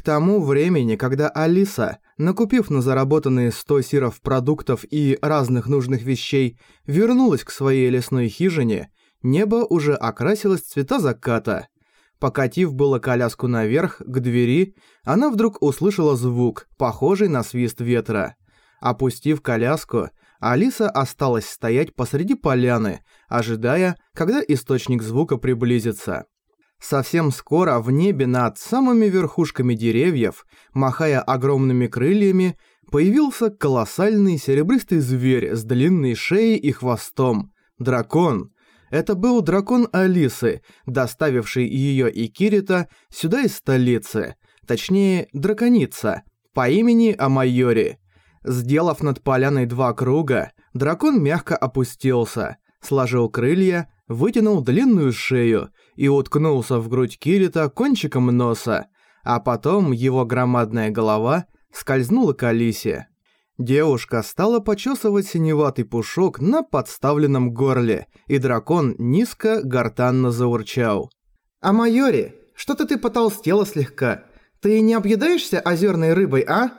К тому времени, когда Алиса, накупив на заработанные 100 сиров продуктов и разных нужных вещей, вернулась к своей лесной хижине, небо уже окрасилось цвета заката. Покатив было коляску наверх, к двери, она вдруг услышала звук, похожий на свист ветра. Опустив коляску, Алиса осталась стоять посреди поляны, ожидая, когда источник звука приблизится. Совсем скоро в небе над самыми верхушками деревьев, махая огромными крыльями, появился колоссальный серебристый зверь с длинной шеей и хвостом. Дракон. Это был дракон Алисы, доставивший ее и Кирита сюда из столицы. Точнее, драконица, по имени Амайори. Сделав над поляной два круга, дракон мягко опустился, сложил крылья, вытянул длинную шею и уткнулся в грудь Кирита кончиком носа, а потом его громадная голова скользнула к Алисе. Девушка стала почесывать синеватый пушок на подставленном горле, и дракон низко гортанно заурчал. «А Майори, что-то ты потолстела слегка. Ты не объедаешься озерной рыбой, а?»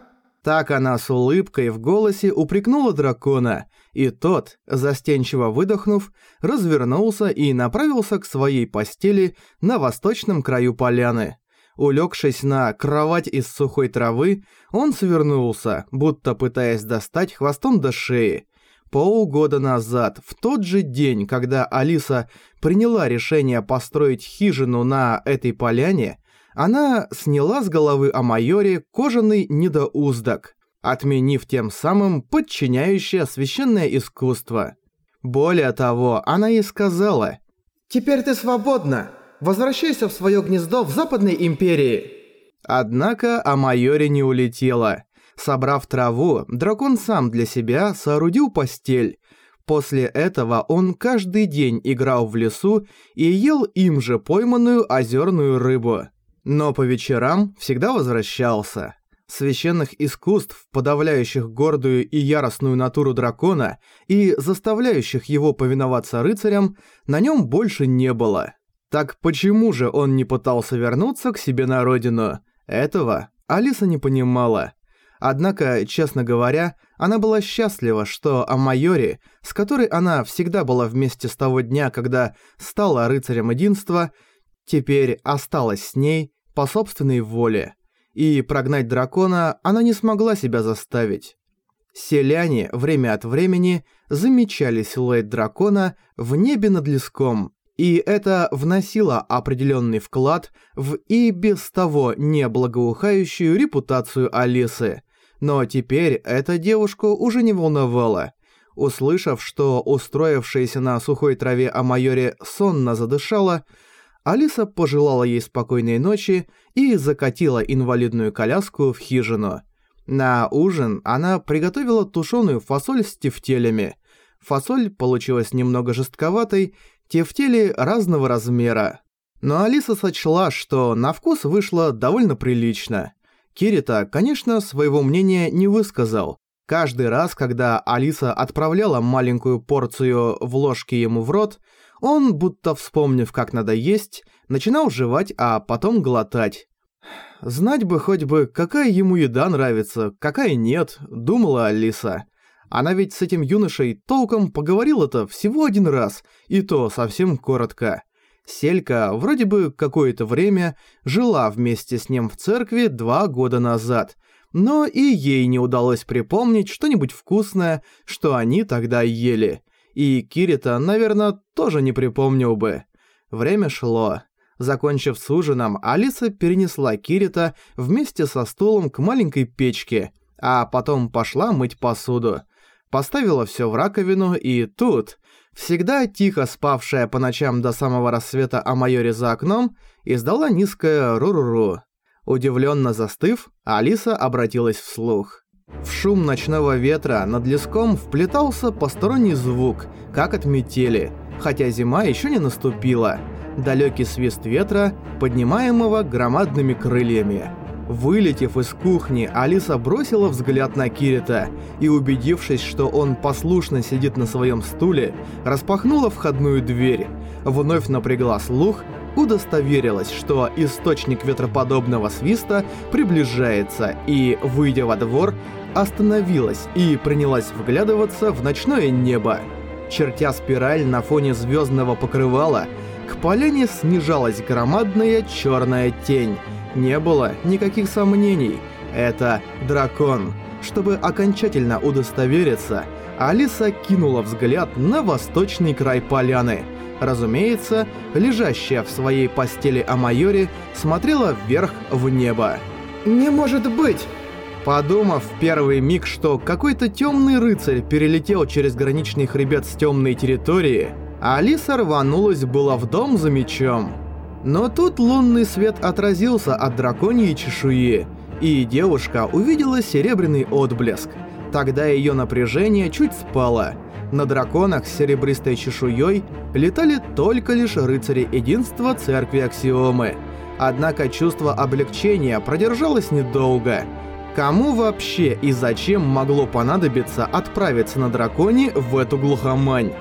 Так она с улыбкой в голосе упрекнула дракона, и тот, застенчиво выдохнув, развернулся и направился к своей постели на восточном краю поляны. Улегшись на кровать из сухой травы, он свернулся, будто пытаясь достать хвостом до шеи. Полгода назад, в тот же день, когда Алиса приняла решение построить хижину на этой поляне, она сняла с головы о майоре кожаный недоуздок, отменив тем самым подчиняющее священное искусство. Более того, она ей сказала «Теперь ты свободна, возвращайся в свое гнездо в Западной Империи». Однако о майоре не улетела. Собрав траву, дракон сам для себя соорудил постель. После этого он каждый день играл в лесу и ел им же пойманную озерную рыбу. Но по вечерам всегда возвращался. Священных искусств, подавляющих гордую и яростную натуру дракона и заставляющих его повиноваться рыцарям, на нем больше не было. Так почему же он не пытался вернуться к себе на родину? Этого Алиса не понимала. Однако, честно говоря, она была счастлива, что о майоре, с которой она всегда была вместе с того дня, когда стала рыцарем единства, теперь осталась с ней по собственной воле. И прогнать дракона она не смогла себя заставить. Селяне время от времени замечали силуэт дракона в небе над леском, и это вносило определенный вклад в и без того неблагоухающую репутацию Алисы. Но теперь эта девушку уже не волновало. Услышав, что устроившаяся на сухой траве о майоре сонно задышала, Алиса пожелала ей спокойной ночи и закатила инвалидную коляску в хижину. На ужин она приготовила тушеную фасоль с тефтелями. Фасоль получилась немного жестковатой, тефтели разного размера. Но Алиса сочла, что на вкус вышло довольно прилично. Кирита, конечно, своего мнения не высказал. Каждый раз, когда Алиса отправляла маленькую порцию в ложке ему в рот, он, будто вспомнив, как надо есть, начинал жевать, а потом глотать. Знать бы хоть бы, какая ему еда нравится, какая нет, думала Алиса. Она ведь с этим юношей толком поговорила-то всего один раз, и то совсем коротко. Селька вроде бы какое-то время жила вместе с ним в церкви два года назад, но и ей не удалось припомнить что-нибудь вкусное, что они тогда ели. И Кирита, наверное, тоже не припомнил бы. Время шло. Закончив с ужином, Алиса перенесла Кирита вместе со стулом к маленькой печке, а потом пошла мыть посуду. Поставила все в раковину, и тут, всегда тихо спавшая по ночам до самого рассвета о майоре за окном, издала низкое «ру-ру-ру». Удивленно застыв, Алиса обратилась вслух. В шум ночного ветра над леском вплетался посторонний звук, как от метели, хотя зима еще не наступила. Далекий свист ветра, поднимаемого громадными крыльями. Вылетев из кухни, Алиса бросила взгляд на Кирита и, убедившись, что он послушно сидит на своем стуле, распахнула входную дверь, вновь напрягла слух удостоверилась, что источник ветроподобного свиста приближается и, выйдя во двор, остановилась и принялась вглядываться в ночное небо. Чертя спираль на фоне звездного покрывала, к поляне снижалась громадная черная тень. Не было никаких сомнений. Это дракон. Чтобы окончательно удостовериться, Алиса кинула взгляд на восточный край поляны. Разумеется, лежащая в своей постели Амайори смотрела вверх в небо. «Не может быть!» Подумав в первый миг, что какой-то темный рыцарь перелетел через граничный хребет с темной территории, Алиса рванулась было в дом за мечом. Но тут лунный свет отразился от драконьей чешуи, и девушка увидела серебряный отблеск. Тогда ее напряжение чуть спало. На драконах с серебристой чешуей летали только лишь рыцари единства церкви Аксиомы. Однако чувство облегчения продержалось недолго – Кому вообще и зачем могло понадобиться отправиться на драконе в эту глухомань?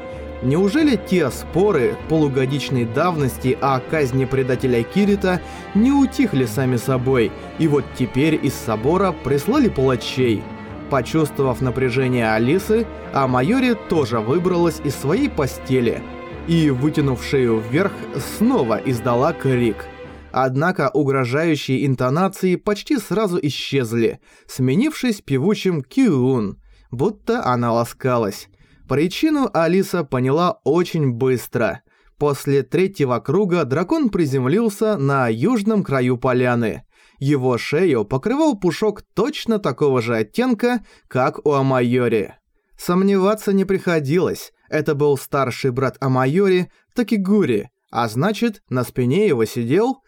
Неужели те споры полугодичной давности о казни предателя Кирита не утихли сами собой, и вот теперь из собора прислали палачей? Почувствовав напряжение Алисы, а Майори тоже выбралась из своей постели и, вытянув шею вверх, снова издала крик – Однако угрожающие интонации почти сразу исчезли, сменившись певучим «киун», будто она ласкалась. Причину Алиса поняла очень быстро. После третьего круга дракон приземлился на южном краю поляны. Его шею покрывал пушок точно такого же оттенка, как у Амайори. Сомневаться не приходилось. Это был старший брат Амайори, Такигури, а значит, на спине его сидел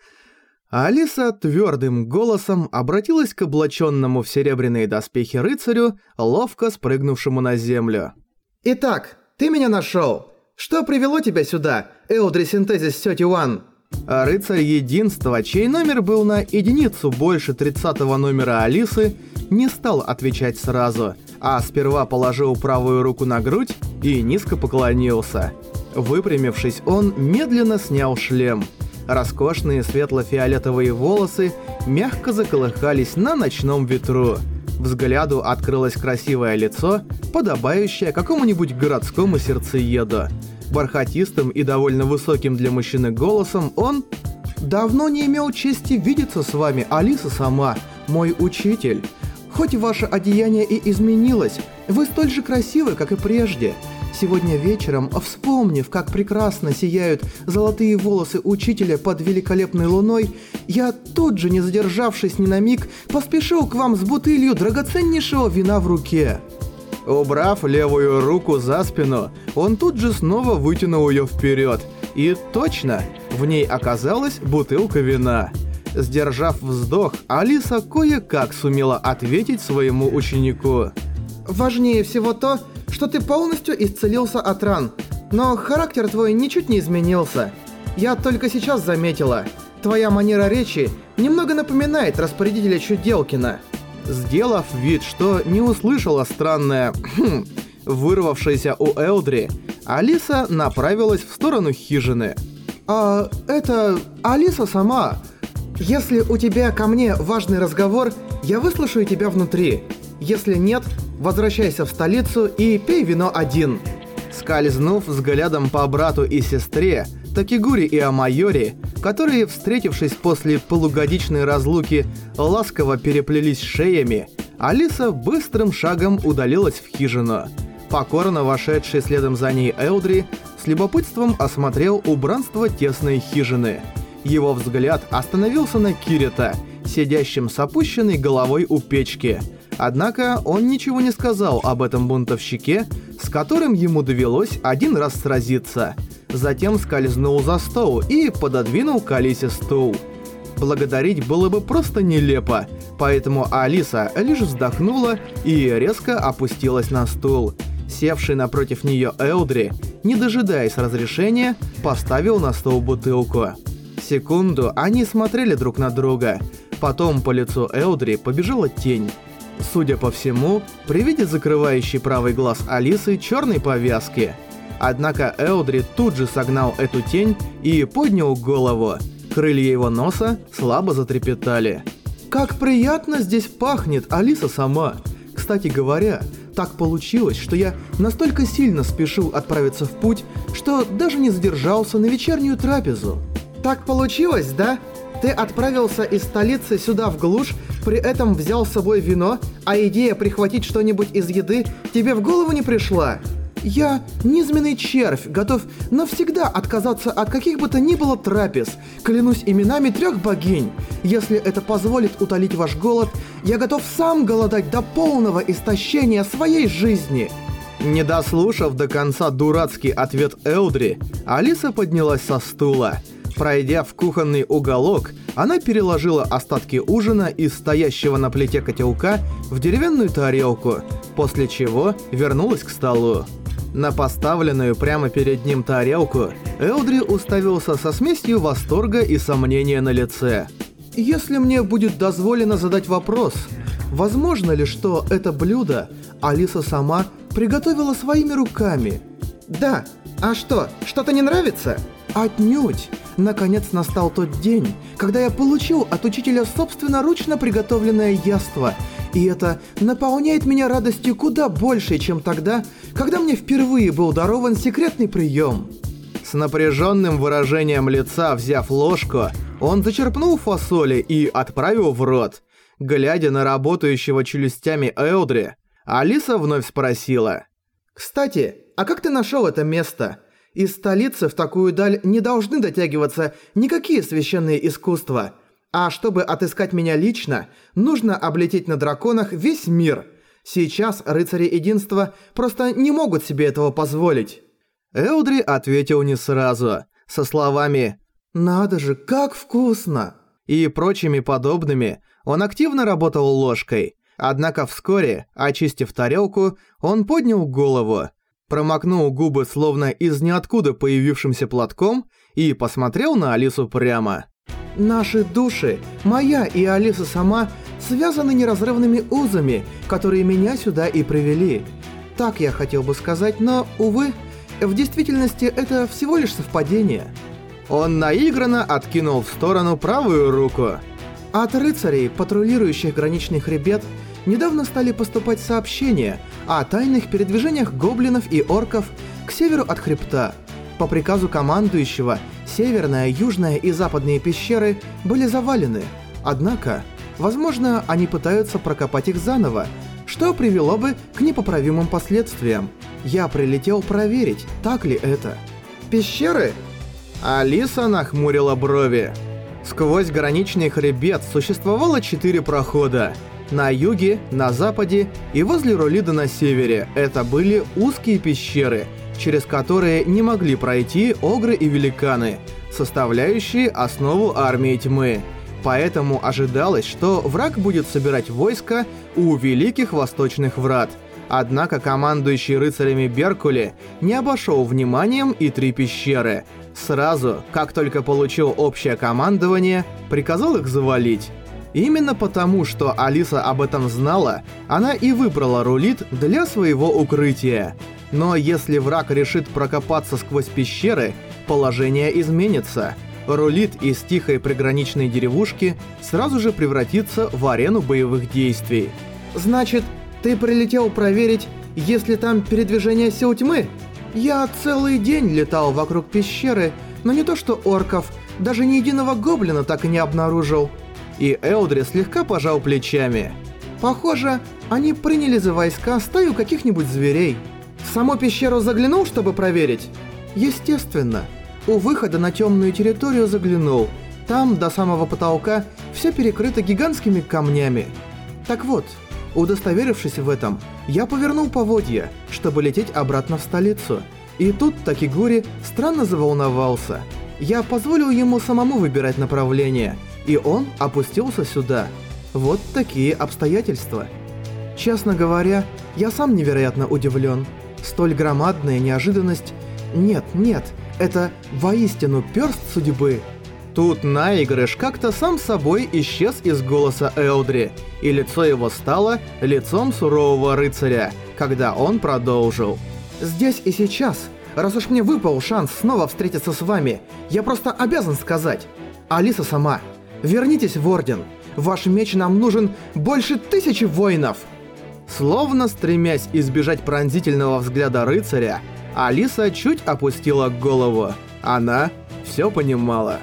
а Алиса твердым голосом обратилась к облаченному в серебряные доспехи рыцарю, ловко спрыгнувшему на землю. «Итак, ты меня нашел. Что привело тебя сюда, Элдри Синтезис Сёти Уан?» а Рыцарь Единства, чей номер был на единицу больше 30 номера Алисы, не стал отвечать сразу, а сперва положил правую руку на грудь и низко поклонился. Выпрямившись, он медленно снял шлем – Роскошные светло-фиолетовые волосы мягко заколыхались на ночном ветру. Взгляду открылось красивое лицо, подобающее какому-нибудь городскому сердцееду. Бархатистым и довольно высоким для мужчины голосом он «Давно не имел чести видеться с вами, Алиса сама, мой учитель. Хоть ваше одеяние и изменилось, вы столь же красивы, как и прежде. Сегодня вечером, вспомнив, как прекрасно сияют золотые волосы учителя под великолепной луной, я тут же, не задержавшись ни на миг, поспешил к вам с бутылью драгоценнейшего вина в руке. Убрав левую руку за спину, он тут же снова вытянул ее вперед. И точно, в ней оказалась бутылка вина. Сдержав вздох, Алиса кое-как сумела ответить своему ученику. «Важнее всего то, что ты полностью исцелился от ран, но характер твой ничуть не изменился. Я только сейчас заметила. Твоя манера речи немного напоминает распорядителя Чуделкина. Сделав вид, что не услышала странное хм, вырвавшееся у Элдри, Алиса направилась в сторону хижины. «А это Алиса сама. Если у тебя ко мне важный разговор, я выслушаю тебя внутри. Если нет, возвращайся в столицу и пей вино один». Скользнув взглядом по брату и сестре, Такигури и Амайори, которые, встретившись после полугодичной разлуки, ласково переплелись шеями, Алиса быстрым шагом удалилась в хижину. Покорно вошедший следом за ней Элдри с любопытством осмотрел убранство тесной хижины. Его взгляд остановился на Кирита, сидящем с опущенной головой у печки – Однако он ничего не сказал об этом бунтовщике, с которым ему довелось один раз сразиться. Затем скользнул за стол и пододвинул к Алисе стул. Благодарить было бы просто нелепо, поэтому Алиса лишь вздохнула и резко опустилась на стул. Севший напротив нее Элдри, не дожидаясь разрешения, поставил на стол бутылку. Секунду они смотрели друг на друга. Потом по лицу Элдри побежала тень. Судя по всему, при виде закрывающей правый глаз Алисы черной повязки, Однако Элдри тут же согнал эту тень и поднял голову. Крылья его носа слабо затрепетали. «Как приятно здесь пахнет, Алиса сама!» Кстати говоря, так получилось, что я настолько сильно спешил отправиться в путь, что даже не задержался на вечернюю трапезу. Так получилось, да? Ты отправился из столицы сюда в глушь, при этом взял с собой вино, а идея прихватить что-нибудь из еды тебе в голову не пришла? Я низменный червь, готов навсегда отказаться от каких бы то ни было трапез. Клянусь именами трех богинь. Если это позволит утолить ваш голод, я готов сам голодать до полного истощения своей жизни. Не дослушав до конца дурацкий ответ Элдри, Алиса поднялась со стула. Пройдя в кухонный уголок, она переложила остатки ужина из стоящего на плите котелка в деревянную тарелку, после чего вернулась к столу. На поставленную прямо перед ним тарелку Элдри уставился со смесью восторга и сомнения на лице. «Если мне будет дозволено задать вопрос, возможно ли, что это блюдо Алиса сама приготовила своими руками?» «Да. А что, что-то не нравится?» «Отнюдь. Наконец настал тот день, когда я получил от учителя собственноручно приготовленное яство – и это наполняет меня радостью куда больше, чем тогда, когда мне впервые был дарован секретный прием. С напряженным выражением лица, взяв ложку, он зачерпнул фасоли и отправил в рот. Глядя на работающего челюстями Элдри, Алиса вновь спросила. «Кстати, а как ты нашел это место? Из столицы в такую даль не должны дотягиваться никакие священные искусства». А чтобы отыскать меня лично, нужно облететь на драконах весь мир. Сейчас рыцари единства просто не могут себе этого позволить». Эудри ответил не сразу, со словами «Надо же, как вкусно!» и прочими подобными. Он активно работал ложкой. Однако вскоре, очистив тарелку, он поднял голову, промокнул губы словно из ниоткуда появившимся платком и посмотрел на Алису прямо. Наши души, моя и Алиса сама, связаны неразрывными узами, которые меня сюда и привели. Так я хотел бы сказать, но, увы, в действительности это всего лишь совпадение. Он наигранно откинул в сторону правую руку. От рыцарей, патрулирующих граничный хребет, недавно стали поступать сообщения о тайных передвижениях гоблинов и орков к северу от хребта. По приказу командующего, северная, южная и западные пещеры были завалены. Однако, возможно, они пытаются прокопать их заново, что привело бы к непоправимым последствиям. Я прилетел проверить, так ли это. Пещеры? Алиса нахмурила брови. Сквозь граничный хребет существовало четыре прохода. На юге, на западе и возле Ролида на севере это были узкие пещеры – через которые не могли пройти огры и великаны, составляющие основу армии тьмы. Поэтому ожидалось, что враг будет собирать войска у Великих Восточных Врат. Однако командующий рыцарями Беркули не обошел вниманием и три пещеры. Сразу, как только получил общее командование, приказал их завалить. Именно потому, что Алиса об этом знала, она и выбрала рулит для своего укрытия. Но если враг решит прокопаться сквозь пещеры, положение изменится. Рулит из тихой приграничной деревушки сразу же превратится в арену боевых действий. «Значит, ты прилетел проверить, есть ли там передвижение сил тьмы?» «Я целый день летал вокруг пещеры, но не то что орков, даже ни единого гоблина так и не обнаружил». И Элдри слегка пожал плечами. «Похоже, они приняли за войска стаю каких-нибудь зверей». В саму пещеру заглянул, чтобы проверить? Естественно. У выхода на темную территорию заглянул. Там, до самого потолка, все перекрыто гигантскими камнями. Так вот, удостоверившись в этом, я повернул поводья, чтобы лететь обратно в столицу. И тут Такигури странно заволновался. Я позволил ему самому выбирать направление, и он опустился сюда. Вот такие обстоятельства. Честно говоря, я сам невероятно удивлен. Столь громадная неожиданность... Нет, нет, это воистину перст судьбы. Тут наигрыш как-то сам собой исчез из голоса Элдри, и лицо его стало лицом сурового рыцаря, когда он продолжил. «Здесь и сейчас раз уж мне выпал шанс снова встретиться с вами, я просто обязан сказать. Алиса сама, вернитесь в Орден. Ваш меч нам нужен больше тысячи воинов. Словно стремясь избежать пронзительного взгляда рыцаря, Алиса чуть опустила голову. Она все понимала.